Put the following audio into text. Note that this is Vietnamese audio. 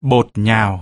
bột nhào.